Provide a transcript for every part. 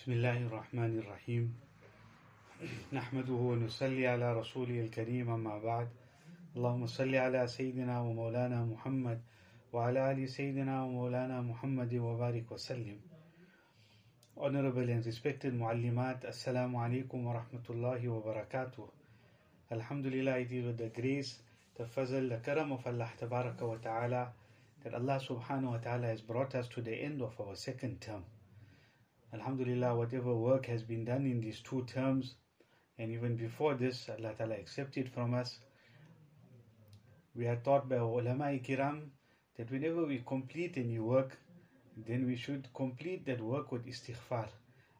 بسم الله الرحمن الرحيم نحمده ونصلي على رسوله الكريم أما بعد اللهم صل على سيدنا ومولانا محمد وعلى آل سيدنا ومولانا محمد وبارك وسلم Honorable and respected Muallimat, Assalamu alaikum wa rahmatullahi wa barakatuh. Alhamdulillah, it is with the grace, the fazl, the karam of Allah Tabaraka wa Ta'ala that Allah Subhanahu wa Ta'ala has brought us to the end of our second term. Alhamdulillah, whatever work has been done in these two terms, and even before this, Allah Ta'ala accepted from us. We are taught by ulama kiram that whenever we complete any work, then we should complete that work with istighfar.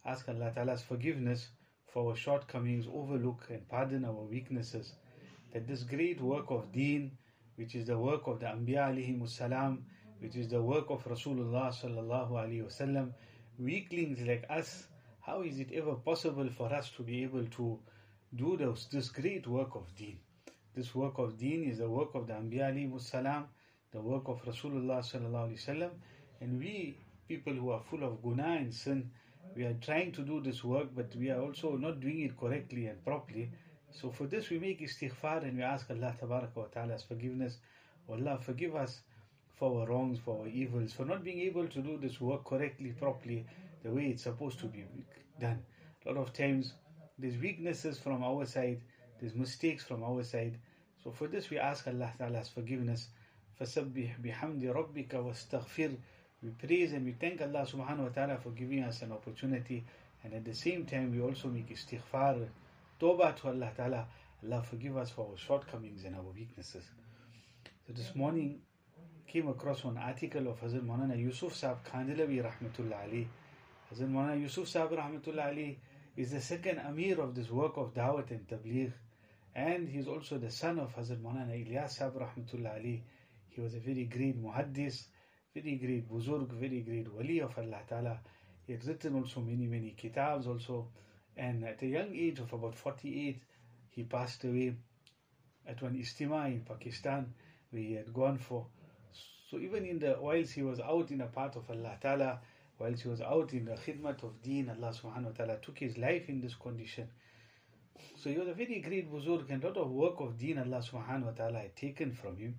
Ask Allah Ta'ala's forgiveness for our shortcomings, overlook and pardon our weaknesses. That this great work of deen, which is the work of the Anbiya alayhi salam, which is the work of Rasulullah sallallahu alayhi wasallam, weaklings like us, how is it ever possible for us to be able to do those, this great work of deen? This work of deen is the work of the Anbiya salam, the work of Rasulullah sallallahu alayhi wasallam, and we, people who are full of guna and sin, we are trying to do this work, but we are also not doing it correctly and properly. So for this we make istighfar and we ask Allah wa Ta'ala's forgiveness. Allah, forgive us for our wrongs, for our evils, for not being able to do this work correctly, properly, the way it's supposed to be done. A lot of times there's weaknesses from our side, there's mistakes from our side. So for this we ask Allah Ta'ala's forgiveness. فَسَبِّحْ بِحَمْدِ رَبِّكَ وَاسْتَغْفِرْ we praise and we thank Allah subhanahu wa ta'ala for giving us an opportunity and at the same time we also make istighfar, tawbah to Allah ta'ala. Allah forgive us for our shortcomings and our weaknesses. So this morning came across one article of Hazrat Maulana Yusuf Saab Kandhlawi rahmatullah ali. Hazrat Maulana Yusuf Saab rahmatullah ali is the second Amir of this work of Dawat and Tabligh and he is also the son of Hazrat Maulana Ilyas Saab rahmatullah ali. He was a very great muhaddis very great Buzurg, very great Wali of Allah Ta'ala. He had written also many, many kitabs also. And at a young age of about 48, he passed away at one istima in Pakistan where he had gone for. So even in the, whilst he was out in a part of Allah Ta'ala, whilst he was out in the khidmat of deen, Allah Subhanahu Wa Ta'ala took his life in this condition. So he was a very great Buzurg and a lot of work of deen Allah Subhanahu Wa Ta'ala had taken from him.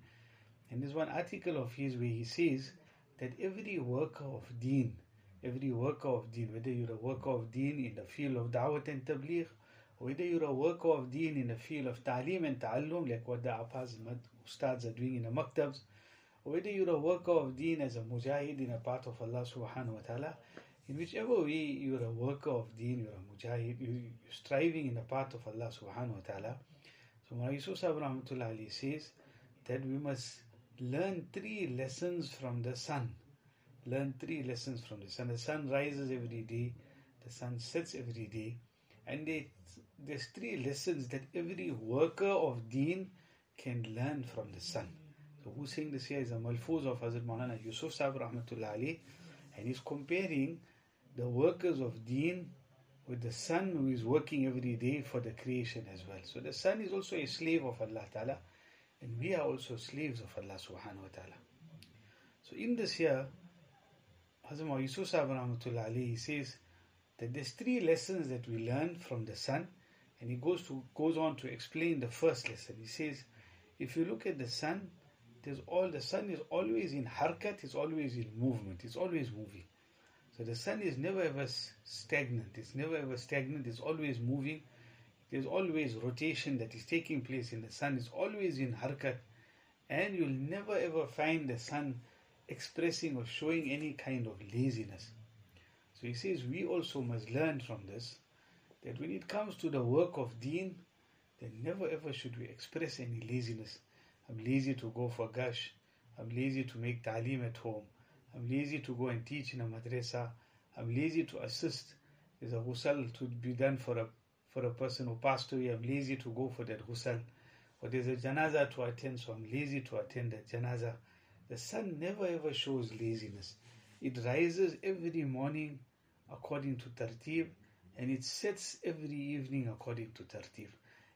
And there's one article of his where he says, that every worker of deen, every worker of deen, whether you're a worker of deen in the field of da'wat and tabligh, whether you're a worker of deen in the field of ta'lim and ta'allum, like what the apas ustads are doing in the maktabs, whether you're a worker of deen as a mujahid in a part of Allah subhanahu wa ta'ala, in whichever way you're a worker of deen, you're a mujahid, you're striving in a part of Allah subhanahu wa ta'ala. So Mawlana Yusuf Sahib Rahmatullah says that we must learn three lessons from the sun. Learn three lessons from the sun. The sun rises every day, the sun sets every day, and there's three lessons that every worker of deen can learn from the sun. So who's saying this here is a malfuz of Hazrat Maulana Yusuf Sahib Rahmatullah Ali, and he's comparing the workers of deen with the sun who is working every day for the creation as well. So the sun is also a slave of Allah Ta'ala. And we are also slaves of Allah subhanahu wa ta'ala. So in this here, Hazrat Yusuf Sahib Rahmatullah Ali, he says that there's three lessons that we learn from the sun, and he goes to goes on to explain the first lesson. He says, if you look at the sun, there's all the sun is always in harkat, it's always in movement, it's always moving. So the sun is never ever stagnant, it's never ever stagnant, it's always moving. There's always rotation that is taking place in the sun is always in harkat. And you'll never ever find the sun expressing or showing any kind of laziness. So he says we also must learn from this that when it comes to the work of deen then never ever should we express any laziness i'm lazy to go for gush i'm lazy to make ta'lim at home i'm lazy to go and teach in a madrasa i'm lazy to assist there's a ghusl to be done for a for a person who passed away, I'm lazy to go for that ghusl. Or there's a janaza to attend, so I'm lazy to attend that janaza. The sun never ever shows laziness. It rises every morning according to tartib, and it sets every evening according to tartib.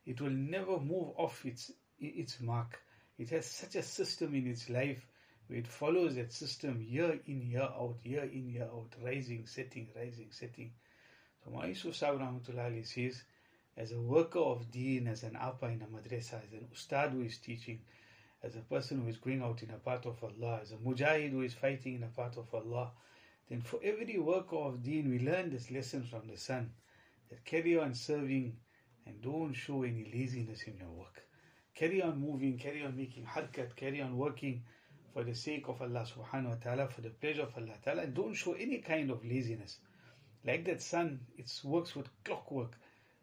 It will never move off its its mark. It has such a system in its life where it follows that system year in, year out, year in, year out, rising, setting, rising, setting. So Ma Yusuf Sahib Rahmatullah says, as a worker of deen, as an apa in a madrasa, as an ustad who is teaching, as a person who is going out in a path of Allah, as a mujahid who is fighting in a path of Allah, then for every worker of deen, we learn this lesson from the sun that carry on serving and don't show any laziness in your work. Carry on moving, carry on making harkat, carry on working for the sake of Allah subhanahu wa ta'ala, for the pleasure of Allah ta'ala, and don't show any kind of laziness. Like that sun, it works with clockwork.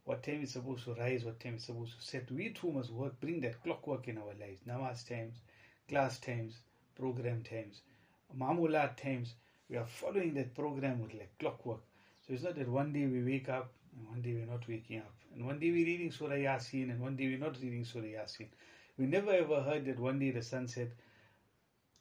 What time it's supposed to rise, what time it's supposed to set. We too must work, bring that clockwork in our lives. Namaz times, class times, program times, mamulat times. We are following that program with like clockwork. So it's not that one day we wake up and one day we're not waking up. And one day we're reading Surah Yasin and one day we're not reading Surah Yasin. We never ever heard that one day the sun said,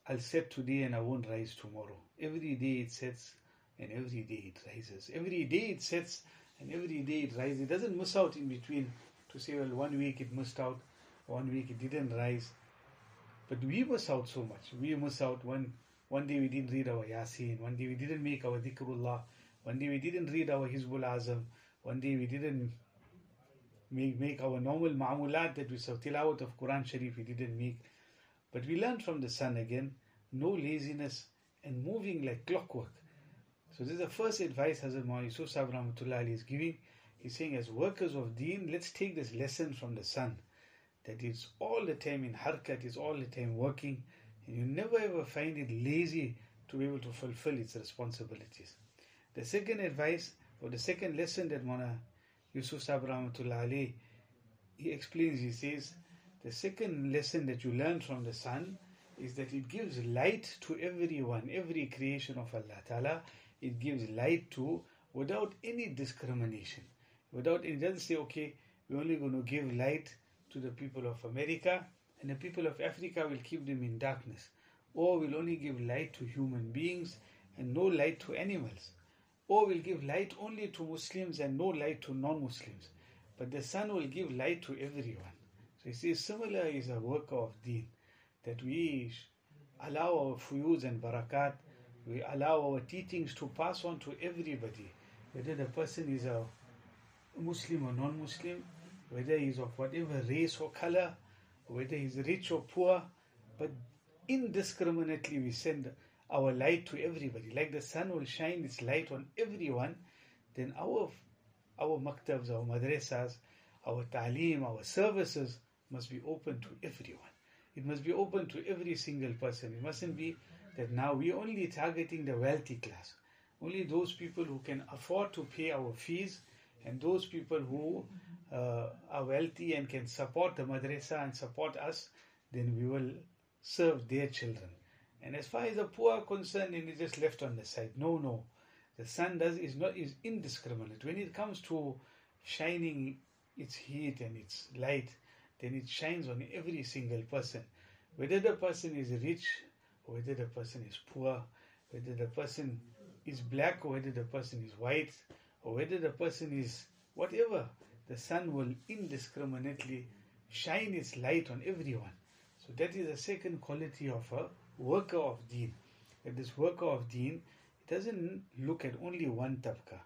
I'll set today and I won't rise tomorrow. Every day it sets and every day it rises. Every day it sets and every day it rises. It doesn't miss out in between to say, well, one week it missed out, one week it didn't rise. But we miss out so much. We miss out one one day we didn't read our Yasin, one day we didn't make our Dhikrullah, one day we didn't read our Hizbul Azam, one day we didn't make, make our normal ma'amulat that we saw tilawat of Quran Sharif, we didn't make. But we learned from the sun again, no laziness and moving like clockwork. So this is the first advice Hazrat Maulana Yusuf Sahib Rahmatullah is giving. He's saying as workers of deen, let's take this lesson from the sun. That it's all the time in harkat, it's all the time working, and you never ever find it lazy to be able to fulfill its responsibilities. The second advice, or the second lesson that Mona Yusuf Sahib Ali, he explains, he says, the second lesson that you learn from the sun is that it gives light to everyone, every creation of Allah Ta'ala. It gives light to without any discrimination. Without it doesn't say, okay, we're only going to give light to the people of America and the people of Africa will keep them in darkness. Or we'll only give light to human beings and no light to animals. Or we'll give light only to Muslims and no light to non-Muslims. But the sun will give light to everyone. So you see, similar is a work of deen that we allow our fuyuz and barakat, we allow our teachings to pass on to everybody, whether the person is a Muslim or non-Muslim, whether he's of whatever race or color, whether he's rich or poor, but indiscriminately we send our light to everybody. Like the sun will shine its light on everyone, then our our maktabs, our madrasas, our ta'aleem, our services must be open to everyone. It must be open to every single person. It mustn't be that now we're only targeting the wealthy class. Only those people who can afford to pay our fees and those people who uh, are wealthy and can support the madrasa and support us, then we will serve their children. And as far as the poor are concerned, it is just left on the side. No, no. The sun does is not is indiscriminate. When it comes to shining its heat and its light, then it shines on every single person. Whether the person is rich, whether the person is poor, whether the person is black, or whether the person is white, or whether the person is whatever, the sun will indiscriminately shine its light on everyone. So that is the second quality of a worker of deen. That this worker of deen doesn't look at only one tabka,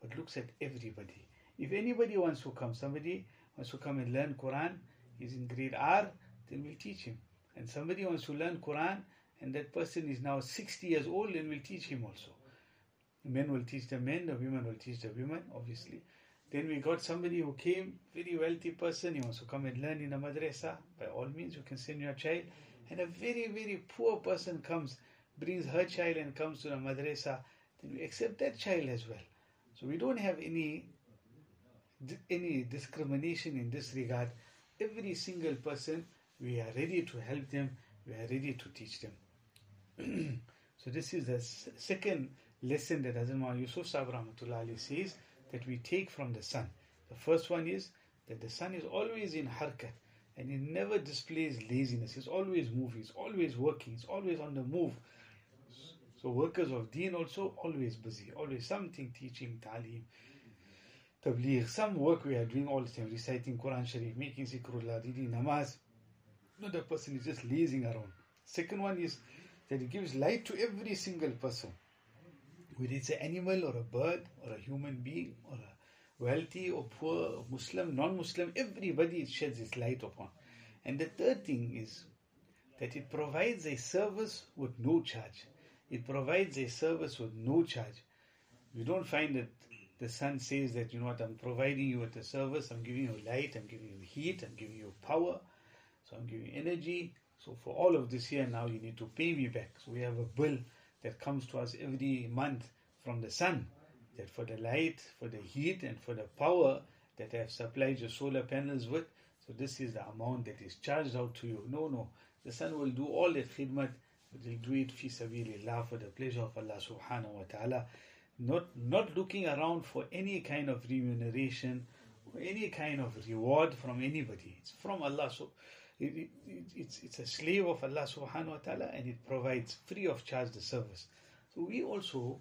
but looks at everybody. If anybody wants to come, somebody wants to come and learn Quran, he's in grade R, then we'll teach him. And somebody wants to learn Quran, and that person is now 60 years old, then we'll teach him also. Men will teach the men, the women will teach the women, obviously. Then we got somebody who came, very wealthy person, he wants to come and learn in a madrasa. By all means, you can send your child. And a very, very poor person comes, brings her child and comes to the madrasa, then we accept that child as well. So we don't have any any discrimination in this regard. Every single person, we are ready to help them, we are ready to teach them. so this is the second lesson that Hazrat Yusuf Sahib Rahmatullah says that we take from the sun. The first one is that the sun is always in harkat and he never displays laziness. He's always moving, it's always working, it's always on the move. So workers of deen also always busy, always something teaching, talim, tabligh, some work we are doing all the time, reciting Quran Sharif, making zikrullah, reading namaz. Not a person is just lazing around. Second one is that he gives light to every single person. Whether it's an animal or a bird or a human being or a wealthy or poor, Muslim, non-Muslim, everybody it sheds its light upon. And the third thing is that it provides a service with no charge. It provides a service with no charge. You don't find that the sun says that, you know what, I'm providing you with a service, I'm giving you light, I'm giving you heat, I'm giving you power, so I'm giving you energy. So for all of this here now, you need to pay me back. So we have a bill that comes to us every month from the sun that for the light, for the heat, and for the power that I have supplied your solar panels with, so this is the amount that is charged out to you. No, no. The sun will do all that khidmat, but he'll do it fi for the pleasure of Allah subhanahu wa ta'ala. Not, not looking around for any kind of remuneration or any kind of reward from anybody. It's from Allah. So it, it, it's, it's a slave of Allah subhanahu wa ta'ala and it provides free of charge the service. So we also,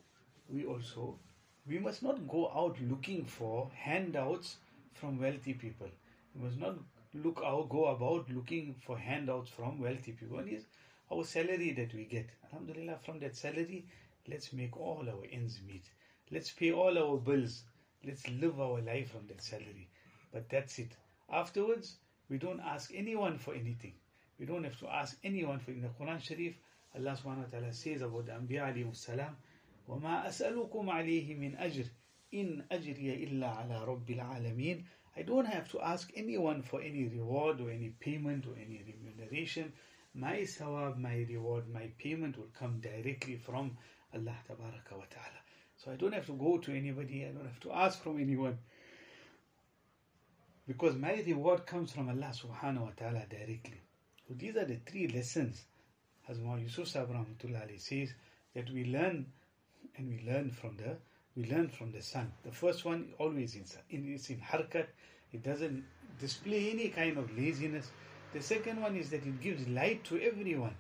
we also we must not go out looking for handouts from wealthy people. We must not look out, go about looking for handouts from wealthy people. One is our salary that we get. Alhamdulillah, from that salary, let's make all our ends meet. Let's pay all our bills. Let's live our life from that salary. But that's it. Afterwards, we don't ask anyone for anything. We don't have to ask anyone for in the Quran Sharif. Allah subhanahu wa ta'ala says about the Anbiya alayhi salam, وما أسألكم عليه من أجر إن أجري إلا على رب العالمين I don't have to ask anyone for any reward or any payment or any remuneration. My sawab, my reward, my payment will come directly from Allah Tabaraka wa Ta'ala. So I don't have to go to anybody, I don't have to ask from anyone. Because my reward comes from Allah Subhanahu wa Ta'ala directly. So these are the three lessons, as Yusuf Sahib says, that we learn and we learn from the we learn from the sun. The first one always in, in it's in harkat. It doesn't display any kind of laziness. The second one is that it gives light to everyone.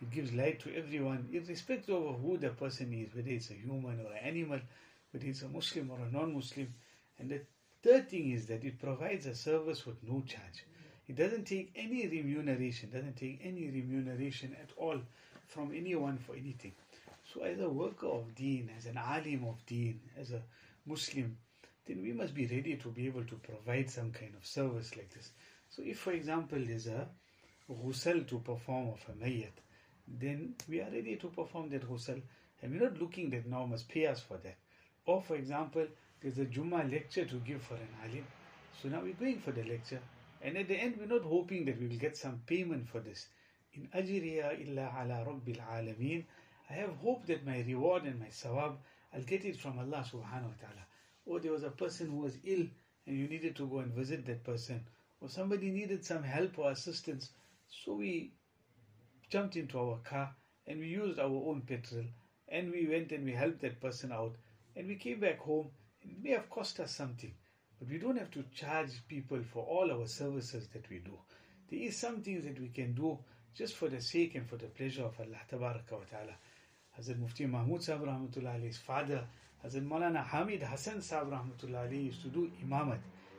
It gives light to everyone, irrespective of who the person is, whether it's a human or an animal, whether it's a Muslim or a non-Muslim. And the third thing is that it provides a service with no charge. It doesn't take any remuneration, doesn't take any remuneration at all from anyone for anything. So, as a worker of deen, as an alim of deen, as a Muslim, then we must be ready to be able to provide some kind of service like this. So, if for example there's a ghusl to perform of a mayyat, then we are ready to perform that ghusl and we're not looking that now must pay us for that. Or for example, there's a Jummah lecture to give for an alim. So now we're going for the lecture and at the end we're not hoping that we will get some payment for this. In ajriya illa ala rabbil alameen. I have hope that my reward and my sawab, I'll get it from Allah subhanahu wa ta'ala. Or there was a person who was ill and you needed to go and visit that person. Or somebody needed some help or assistance. So we jumped into our car and we used our own petrol and we went and we helped that person out and we came back home. It may have cost us something, but we don't have to charge people for all our services that we do. There is some things that we can do just for the sake and for the pleasure of Allah Ta'ala. Hazrat Mufti Mahmud Sahib Rahmatullah his father, Hazrat Maulana Hamid Hassan Sahib Rahmatullah used to do imamat.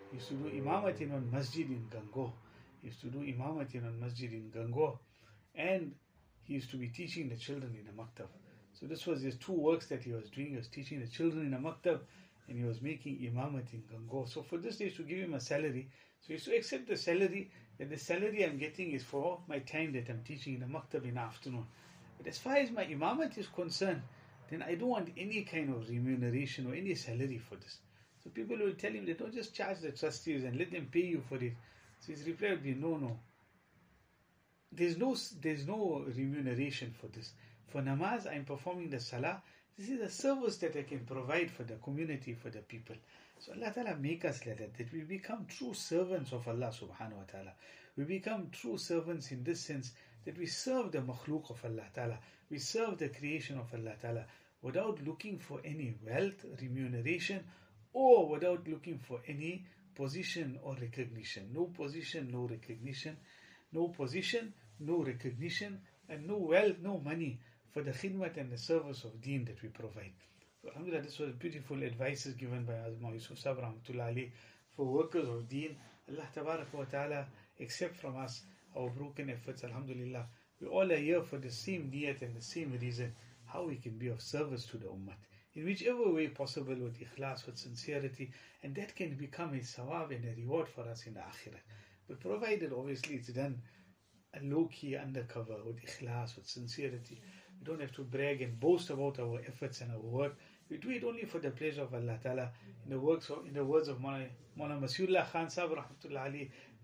He used to do imamat in one masjid in Gangoh. He used to do imamat in one masjid in Gangoh. And he used to be teaching the children in a maktab. So this was his two works that he was doing. He was teaching the children in a maktab and he was making imamat in Gangoh. So for this, they used to give him a salary. So he used to accept the salary, that the salary I'm getting is for my time that I'm teaching in the maktab in the afternoon. But as far as my imamat is concerned, then I don't want any kind of remuneration or any salary for this. So people will tell him, they don't just charge the trustees and let them pay you for it. So his reply would be, no, no. There's no, there's no remuneration for this. For namaz, I'm performing the salah. This is a service that I can provide for the community, for the people. So Allah Ta'ala make us like that, that we become true servants of Allah Subhanahu Wa Ta'ala. We become true servants in this sense that we serve the makhluk of Allah Ta'ala, we serve the creation of Allah Ta'ala without looking for any wealth, remuneration, or without looking for any position or recognition. No position, no recognition, no position, no recognition, and no wealth, no money for the khidmat and the service of deen that we provide. So, Alhamdulillah, this was beautiful advices given by Azma Yusuf Sabra for workers of deen. Allah Ta'ala accept from us our broken efforts, Alhamdulillah. We all are here for the same niyat and the same reason, how we can be of service to the ummah. in whichever way possible with ikhlas, with sincerity, and that can become a sawab and a reward for us in the akhirah. But provided obviously it's done a low key undercover with ikhlas, with sincerity. We don't have to brag and boast about our efforts and our work. We do it only for the pleasure of Allah Ta'ala. In the works of, in the words of Mawlana Masihullah Khan Sahib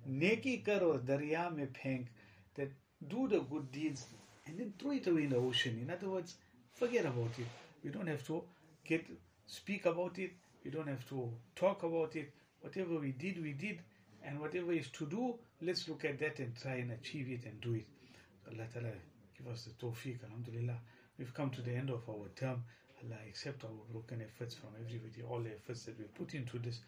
Neki karo darya mein phenk, that do the good deeds and then throw it away in the ocean. In other words, forget about it. We don't have to get speak about it. We don't have to talk about it. Whatever we did, we did. And whatever is to do, let's look at that and try and achieve it and do it. Allah Ta'ala give us the tawfiq, Alhamdulillah. We've come to the end of our term. Allah accept our broken efforts from everybody, all the efforts that we put into this.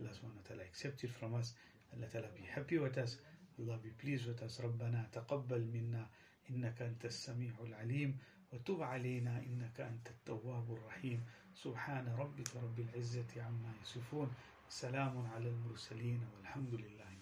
Allah subhanahu wa ta'ala accept it from us. Allah ta'ala be happy. Allah be pleased with us. ربنا تقبل منا إنك أنت السميع العليم وتب علينا إنك أنت التواب الرحيم سبحان ربك رب العزة عما يصفون سلام على المرسلين والحمد لله